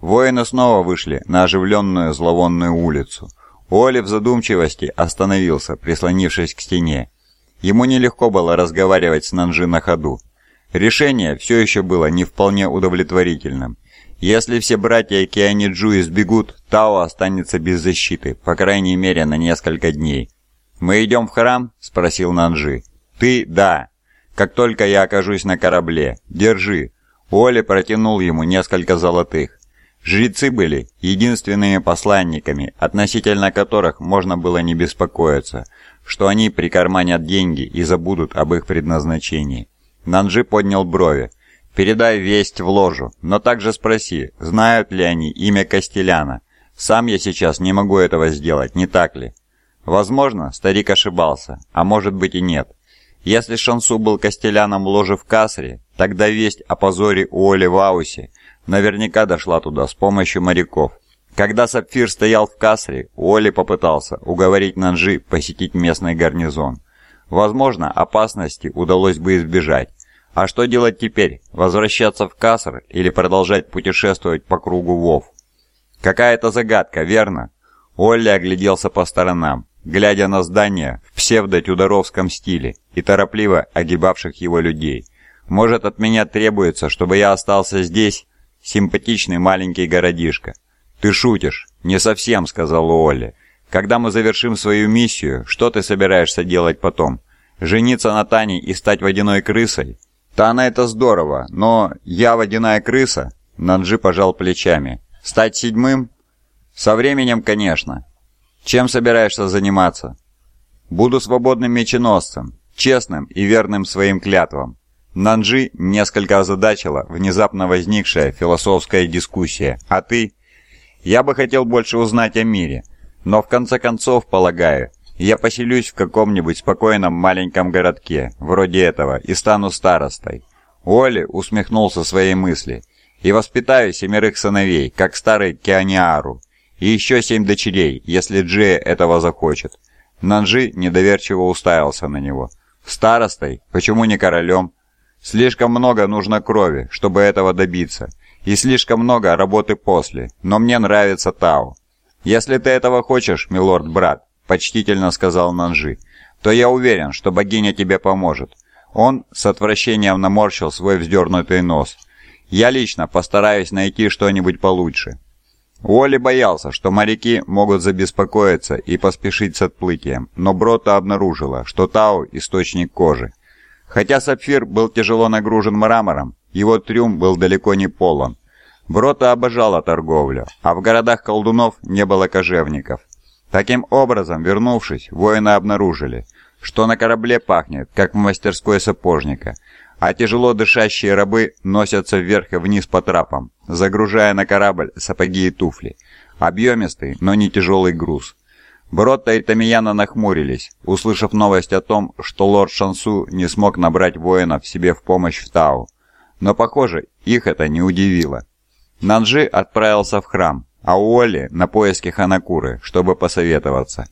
Воины снова вышли на оживленную зловонную улицу. Оли в задумчивости остановился, прислонившись к стене. Ему нелегко было разговаривать с Нанжи на ходу. Решение все еще было не вполне удовлетворительным. Если все братья Кианиджу избегут, Тао останется без защиты, по крайней мере на несколько дней. «Мы идем в храм?» – спросил Нанжи. «Ты – да. Как только я окажусь на корабле. Держи». Оли протянул ему несколько золотых. Жрецы были единственными посланниками, относительно которых можно было не беспокоиться, что они прикарманят деньги и забудут об их предназначении. Нанджи поднял брови. «Передай весть в ложу, но также спроси, знают ли они имя Костеляна. Сам я сейчас не могу этого сделать, не так ли?» Возможно, старик ошибался, а может быть и нет. Если Шансу был Костеляном ложи в Касре, тогда весть о позоре Уолли в Аусе наверняка дошла туда с помощью моряков. Когда Сапфир стоял в Касре, Уолли попытался уговорить Нанжи посетить местный гарнизон. Возможно, опасности удалось бы избежать. А что делать теперь? Возвращаться в Каср или продолжать путешествовать по кругу Вов? Какая-то загадка, верно? Олли огляделся по сторонам, глядя на здания в псевдо-тюдоровском стиле и торопливо огибавших его людей. Может, от меня требуется, чтобы я остался здесь Симпатичный маленький городишко. «Ты шутишь?» «Не совсем», — сказал Олли. «Когда мы завершим свою миссию, что ты собираешься делать потом? Жениться на Тане и стать водяной крысой?» «Тана — это здорово, но я водяная крыса?» Наджи пожал плечами. «Стать седьмым?» «Со временем, конечно. Чем собираешься заниматься?» «Буду свободным меченосцем, честным и верным своим клятвам. Нанджи несколько озадачила внезапно возникшая философская дискуссия. «А ты?» «Я бы хотел больше узнать о мире, но в конце концов, полагаю, я поселюсь в каком-нибудь спокойном маленьком городке, вроде этого, и стану старостой». Оли усмехнулся своей мысли. «И воспитаю семерых сыновей, как старый Кианиару, и еще семь дочерей, если Джея этого захочет». Нанжи недоверчиво уставился на него. «Старостой? Почему не королем?» Слишком много нужно крови, чтобы этого добиться, и слишком много работы после, но мне нравится Тау. Если ты этого хочешь, милорд-брат, почтительно сказал Нанжи, то я уверен, что богиня тебе поможет. Он с отвращением наморщил свой вздернутый нос. Я лично постараюсь найти что-нибудь получше. Уолли боялся, что моряки могут забеспокоиться и поспешить с отплытием, но Брота обнаружила, что Тау – источник кожи. Хотя сапфир был тяжело нагружен мрамором, его трюм был далеко не полон. Брота обожала торговлю, а в городах колдунов не было кожевников. Таким образом, вернувшись, воины обнаружили, что на корабле пахнет, как в мастерской сапожника, а тяжело дышащие рабы носятся вверх и вниз по трапам, загружая на корабль сапоги и туфли. Объемистый, но не тяжелый груз. Бротта и Тамияна нахмурились, услышав новость о том, что лорд Шансу не смог набрать воинов себе в помощь в Тау. Но, похоже, их это не удивило. Нанжи отправился в храм, а Уолли на поиски Ханакуры, чтобы посоветоваться.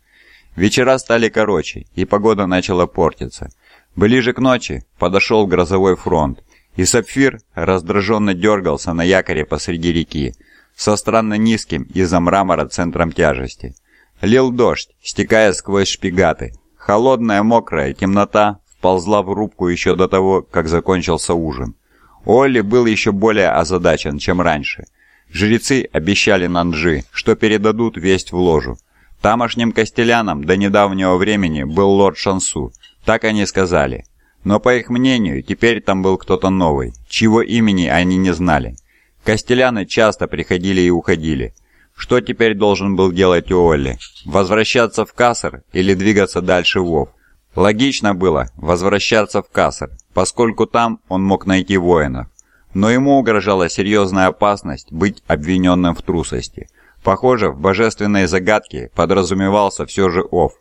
Вечера стали короче, и погода начала портиться. Ближе к ночи подошел грозовой фронт, и Сапфир раздраженно дергался на якоре посреди реки, со странно низким из-за мрамора центром тяжести. Лил дождь, стекая сквозь шпигаты. Холодная, мокрая темнота вползла в рубку еще до того, как закончился ужин. Олли был еще более озадачен, чем раньше. Жрецы обещали Нанджи, что передадут весть в ложу. Тамошним костелянам до недавнего времени был лорд Шансу, так они сказали. Но по их мнению, теперь там был кто-то новый, чьего имени они не знали. Костеляны часто приходили и уходили, что теперь должен был делать Уолли? Возвращаться в Кассер или двигаться дальше в Вов? Логично было возвращаться в Кассер, поскольку там он мог найти воинов. Но ему угрожала серьезная опасность быть обвиненным в трусости. Похоже, в божественной загадке подразумевался все же Ов.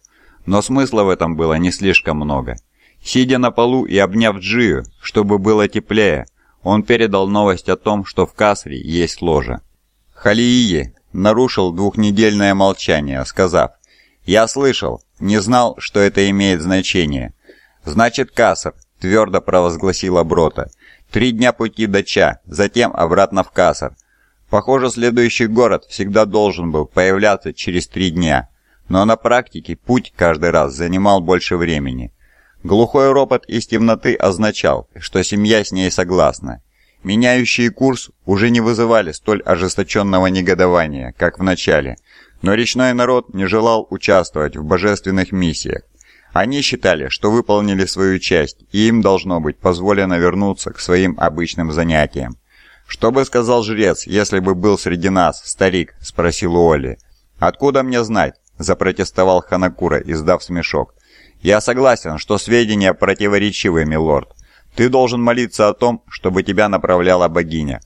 Но смысла в этом было не слишком много. Сидя на полу и обняв Джию, чтобы было теплее, он передал новость о том, что в Касре есть ложа. Халиие нарушил двухнедельное молчание, сказав, «Я слышал, не знал, что это имеет значение». «Значит, Кассер», — твердо провозгласила Брота, «три дня пути до Ча, затем обратно в Кассер». Похоже, следующий город всегда должен был появляться через три дня, но на практике путь каждый раз занимал больше времени. Глухой ропот из темноты означал, что семья с ней согласна. Меняющие курс уже не вызывали столь ожесточенного негодования, как в начале, но речной народ не желал участвовать в божественных миссиях. Они считали, что выполнили свою часть, и им должно быть позволено вернуться к своим обычным занятиям. «Что бы сказал жрец, если бы был среди нас, старик?» – спросил Уолли. «Откуда мне знать?» – запротестовал Ханакура, издав смешок. «Я согласен, что сведения противоречивы, милорд. Ты должен молиться о том, чтобы тебя направляла богиня.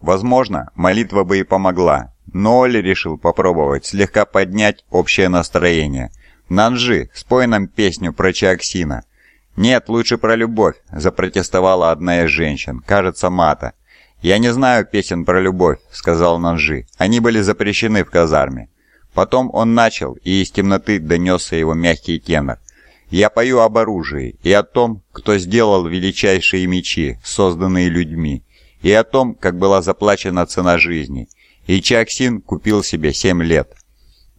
Возможно, молитва бы и помогла, но Оли решил попробовать слегка поднять общее настроение. «Нанжи, спой нам песню про Чиаксина». «Нет, лучше про любовь», – запротестовала одна из женщин, кажется, Мата. «Я не знаю песен про любовь», — сказал Нанжи. «Они были запрещены в казарме». Потом он начал, и из темноты донесся его мягкий тенор. «Я пою об оружии и о том, кто сделал величайшие мечи, созданные людьми, и о том, как была заплачена цена жизни. И Чаксин купил себе семь лет».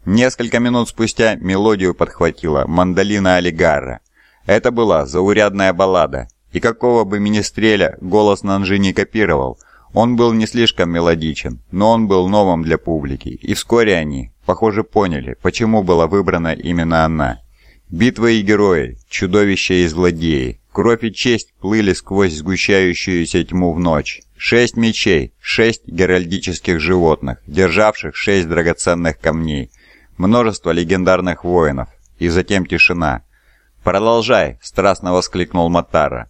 Несколько минут спустя мелодию подхватила мандолина Олигарра. Это была заурядная баллада, и какого бы министреля голос Нанжи не копировал, он был не слишком мелодичен, но он был новым для публики, и вскоре они, похоже, поняли, почему была выбрана именно она. Битвы и герои, чудовища и злодеи, кровь и честь плыли сквозь сгущающуюся тьму в ночь. Шесть мечей, шесть геральдических животных, державших шесть драгоценных камней, множество легендарных воинов, и затем тишина. «Продолжай!» – страстно воскликнул Матара.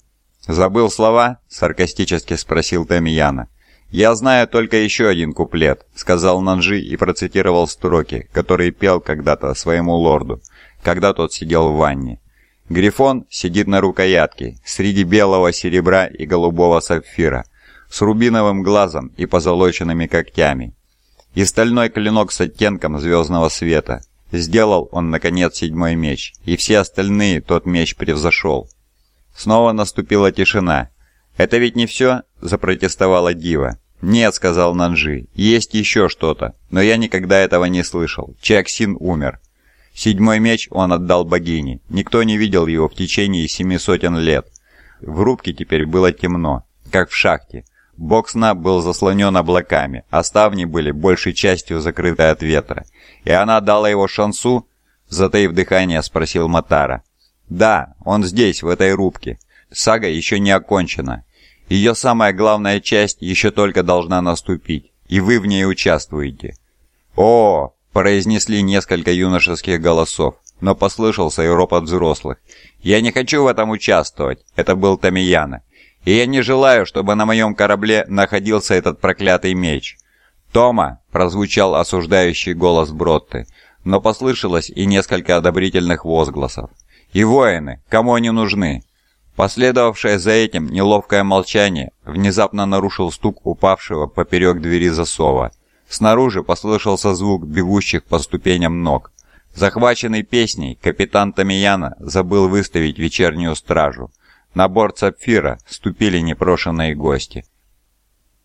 «Забыл слова?» – саркастически спросил Тамияна. «Я знаю только еще один куплет», – сказал Нанжи и процитировал строки, которые пел когда-то своему лорду, когда тот сидел в ванне. Грифон сидит на рукоятке, среди белого серебра и голубого сапфира, с рубиновым глазом и позолоченными когтями. И стальной клинок с оттенком звездного света. Сделал он, наконец, седьмой меч, и все остальные тот меч превзошел. Снова наступила тишина. «Это ведь не все?» – запротестовала Дива. «Нет», – сказал Нанжи, – «есть еще что-то, но я никогда этого не слышал. Чаксин умер». Седьмой меч он отдал богине. Никто не видел его в течение семи сотен лет. В рубке теперь было темно, как в шахте. Бок сна был заслонен облаками, а ставни были большей частью закрыты от ветра. И она дала его шансу, затаив дыхание, спросил Матара. Да, он здесь, в этой рубке. Сага еще не окончена. Ее самая главная часть еще только должна наступить, и вы в ней участвуете. О, произнесли несколько юношеских голосов, но послышался и ропот взрослых. Я не хочу в этом участвовать. Это был Тамияна. И я не желаю, чтобы на моем корабле находился этот проклятый меч. «Тома!» – прозвучал осуждающий голос Бротты, но послышалось и несколько одобрительных возгласов. И воины, кому они нужны? Последовавшее за этим неловкое молчание внезапно нарушил стук упавшего поперек двери засова. Снаружи послышался звук бегущих по ступеням ног. Захваченный песней, капитан Тамияна забыл выставить вечернюю стражу. На борт Сапфира ступили непрошенные гости –